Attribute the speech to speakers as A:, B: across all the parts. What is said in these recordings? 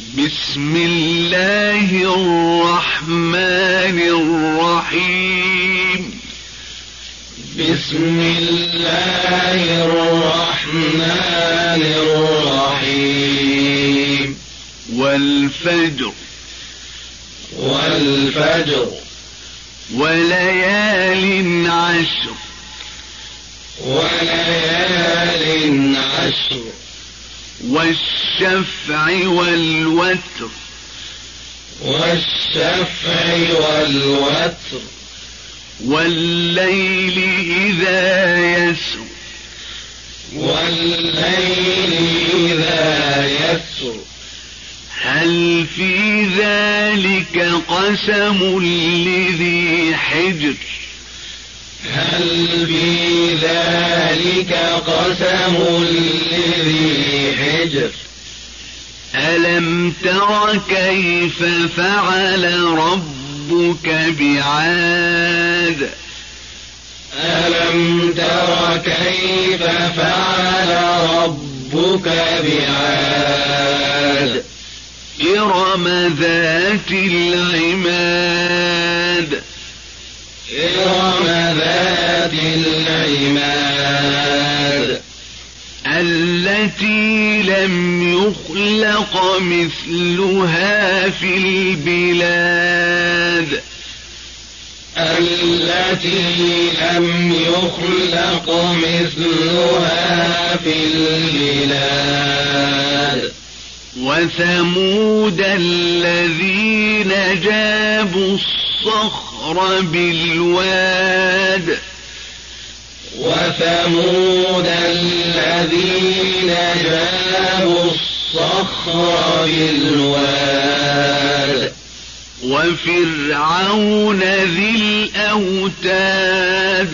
A: بسم الله الرحمن الرحيم.
B: بسم الله الرحمن الرحيم.
A: والفجر.
B: والفجر.
A: وليال عشر.
B: وليال عشر.
A: والشفع والوتر.
B: والشفع والوتر.
A: والليل إذا يسر.
B: والليل إذا يسر.
A: هل في ذلك قسم لذي حجر؟
B: هل في ذلك قسم لذي حجر
A: ألم تر كيف فعل ربك بعاد؟
B: ألم تر كيف فعل ربك بعاد؟
A: إرم ذات العماد.
B: إرم العماد
A: التي لم يخلق مثلها في البلاد.
B: التي لم يخلق مثلها في البلاد.
A: وثمود الذين جابوا الصخر بالواد.
B: وثمود الذين جابوا الصخر بالواد
A: وفرعون ذي الأوتاد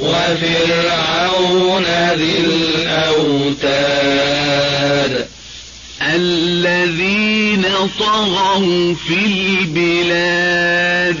B: وفرعون ذي الأوتاد
A: الذين طغوا في البلاد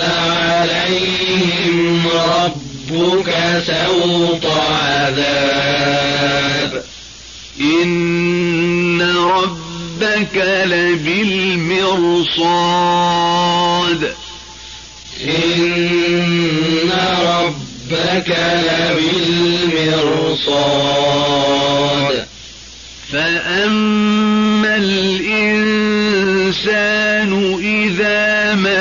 B: عليهم ربك سوط عذاب.
A: إن ربك لبالمرصاد.
B: إن ربك لبالمرصاد.
A: فأما الإنسان إذا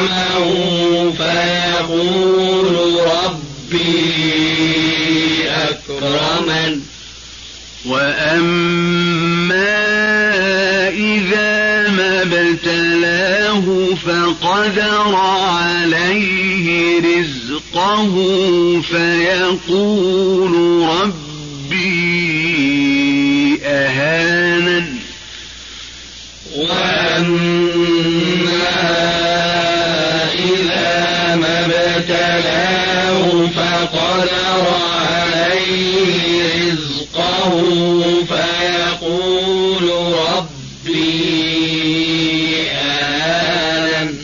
B: ونعمه فيقول ربي أكرمن.
A: وأما إذا ما ابتلاه فقدر عليه رزقه فيقول ربي أهانن.
B: وأما فقدر عليه رزقه فيقول ربي أهانن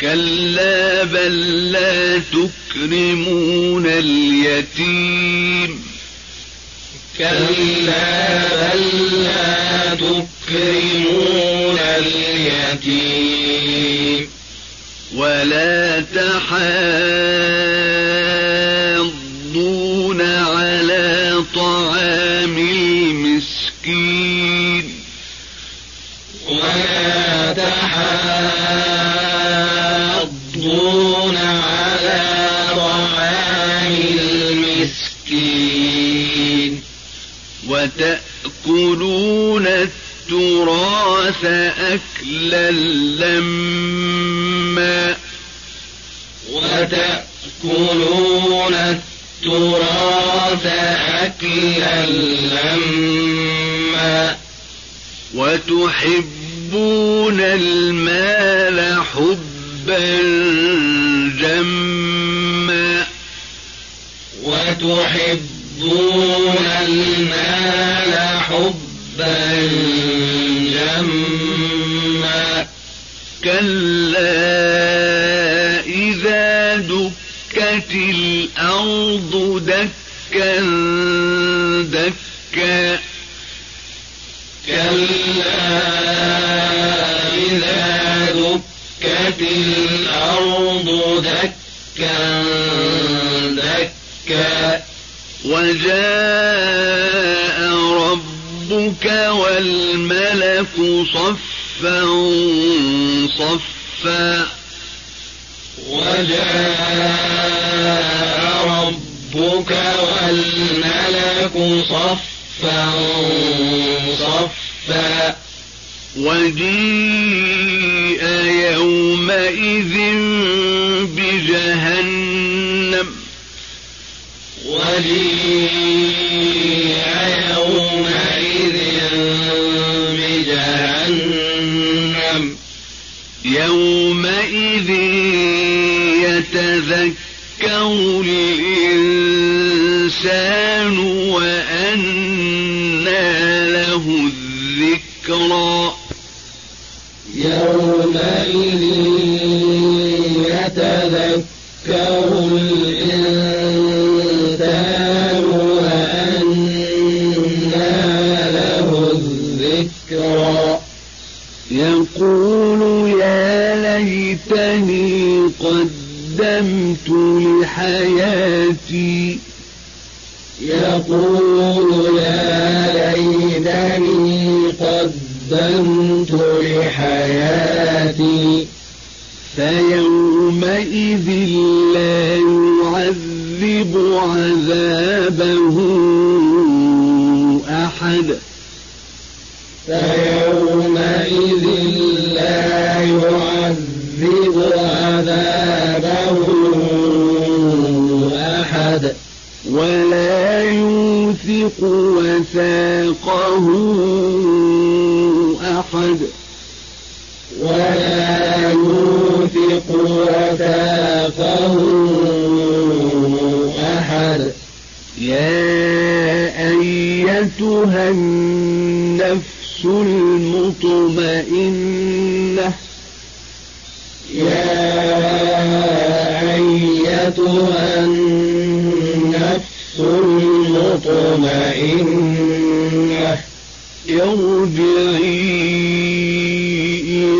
A: كلا بل لا تكرمون اليتيم.
B: كلا بل لا تكرمون اليتيم.
A: ولا تحاضون المسكين وتأكلون التراث أكلا لما.
B: وتأكلون التراث أكلا لما.
A: وتحبون المال حبا جما.
B: وتحبون المال حبا جما
A: كلا إذا دكت الأرض دكا دكا
B: كلا إذا دكت الأرض دكا
A: وجاء ربك والملك صفا صفا
B: وجاء ربك والملك صفا صفا
A: وجيء يومئذ بجهنم
B: وجيء
A: قدمت لحياتي فيومئذ لا يعذب عذابه أحد.
B: فيومئذ لا يعذب عذابه أحد.
A: ولا يوثق وثاقه
B: ولا يوثق وثاقه أحد
A: يا أيتها النفس المطمئنة
B: يا أيتها النفس المطمئنة
A: ارجعي